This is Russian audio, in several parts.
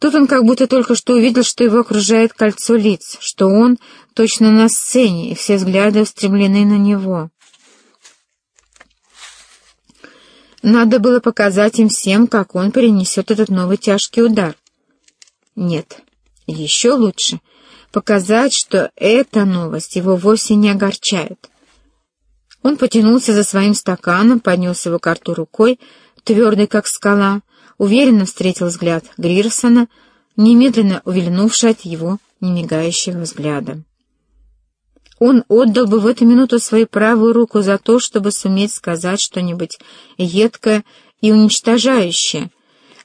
Тут он как будто только что увидел, что его окружает кольцо лиц, что он точно на сцене, и все взгляды устремлены на него. Надо было показать им всем, как он перенесет этот новый тяжкий удар. Нет, еще лучше показать, что эта новость его вовсе не огорчает. Он потянулся за своим стаканом, поднес его к рту рукой, твердый как скала, уверенно встретил взгляд Грирсона, немедленно увильнувший от его немигающего взгляда. Он отдал бы в эту минуту свою правую руку за то, чтобы суметь сказать что-нибудь едкое и уничтожающее,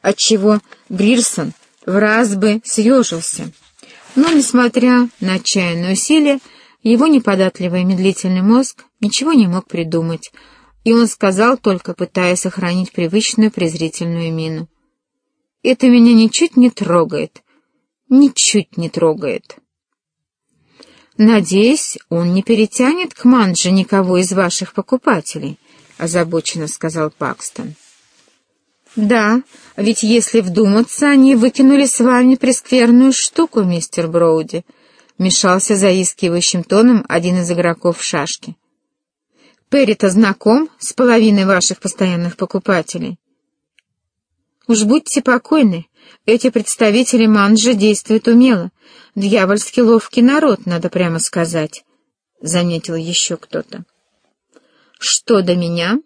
отчего Грирсон в раз бы съежился. Но, несмотря на отчаянные усилия, его неподатливый медлительный мозг ничего не мог придумать, и он сказал, только пытаясь сохранить привычную презрительную мину. «Это меня ничуть не трогает, ничуть не трогает». «Надеюсь, он не перетянет к манже никого из ваших покупателей», — озабоченно сказал Пакстон. «Да, ведь если вдуматься, они выкинули с вами прескверную штуку, мистер Броуди», — вмешался заискивающим тоном один из игроков в шашки. «Перри-то знаком с половиной ваших постоянных покупателей». «Уж будьте покойны, эти представители манжи действуют умело. Дьявольски ловкий народ, надо прямо сказать», — заметил еще кто-то. «Что до меня?»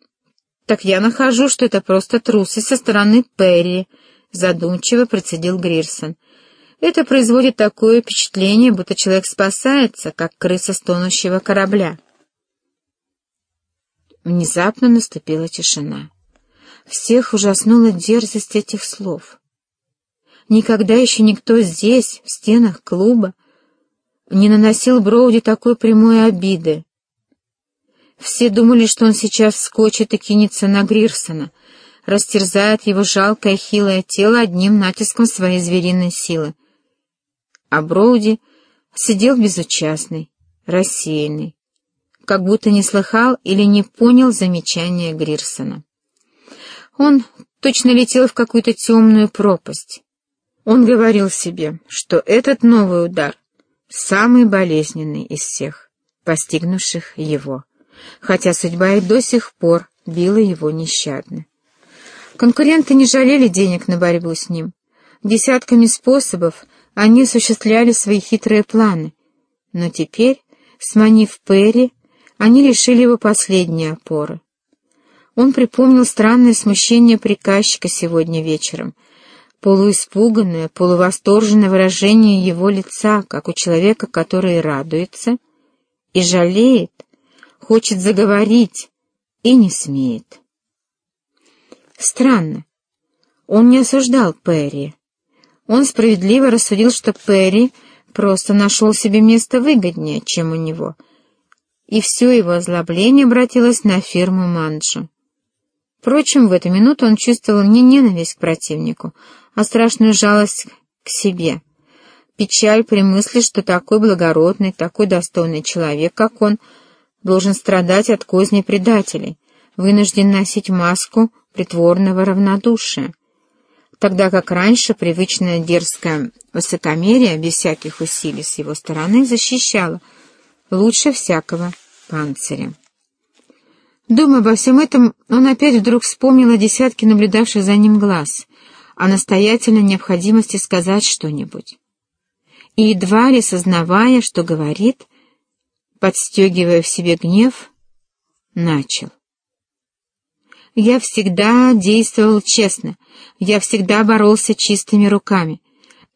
«Так я нахожу, что это просто трусы со стороны Перри», — задумчиво процедил Грирсон. «Это производит такое впечатление, будто человек спасается, как крыса с тонущего корабля». Внезапно наступила тишина. Всех ужаснула дерзость этих слов. Никогда еще никто здесь, в стенах клуба, не наносил Броуди такой прямой обиды. Все думали, что он сейчас вскочит и кинется на Грирсона, растерзает его жалкое хилое тело одним натиском своей звериной силы. А Броуди сидел безучастный, рассеянный, как будто не слыхал или не понял замечания Грирсона. Он точно летел в какую-то темную пропасть. Он говорил себе, что этот новый удар самый болезненный из всех, постигнувших его, хотя судьба и до сих пор била его нещадно. Конкуренты не жалели денег на борьбу с ним. Десятками способов они осуществляли свои хитрые планы, но теперь, сманив Перри, они лишили его последней опоры. Он припомнил странное смущение приказчика сегодня вечером, полуиспуганное, полувосторженное выражение его лица, как у человека, который радуется и жалеет, хочет заговорить и не смеет. Странно. Он не осуждал Перри. Он справедливо рассудил, что Перри просто нашел себе место выгоднее, чем у него, и все его озлобление обратилось на фирму Манджу. Впрочем, в эту минуту он чувствовал не ненависть к противнику, а страшную жалость к себе. Печаль при мысли, что такой благородный, такой достойный человек, как он, должен страдать от козни предателей, вынужден носить маску притворного равнодушия, тогда как раньше привычное дерзкое высокомерие без всяких усилий с его стороны защищало лучше всякого панциря. Думая обо всем этом, он опять вдруг вспомнил о десятке наблюдавших за ним глаз, о настоятельной необходимости сказать что-нибудь. И едва ли сознавая, что говорит, подстегивая в себе гнев, начал. Я всегда действовал честно, я всегда боролся чистыми руками.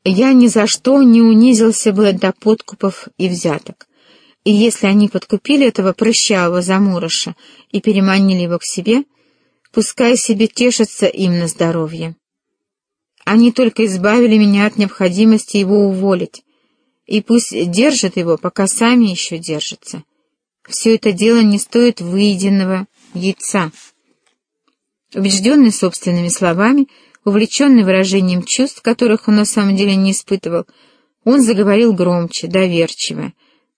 Я ни за что не унизился бы до подкупов и взяток. И если они подкупили этого прыщавого замурыша и переманили его к себе, пускай себе тешатся им на здоровье. Они только избавили меня от необходимости его уволить, и пусть держат его, пока сами еще держатся. Все это дело не стоит выеденного яйца. Убежденный собственными словами, увлеченный выражением чувств, которых он на самом деле не испытывал, он заговорил громче, доверчиво,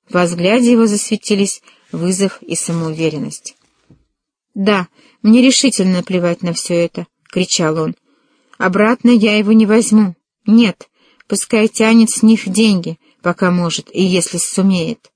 в взгляде его засветились вызов и самоуверенность. «Да, мне решительно плевать на все это», — кричал он. «Обратно я его не возьму. Нет, пускай тянет с них деньги, пока может и если сумеет.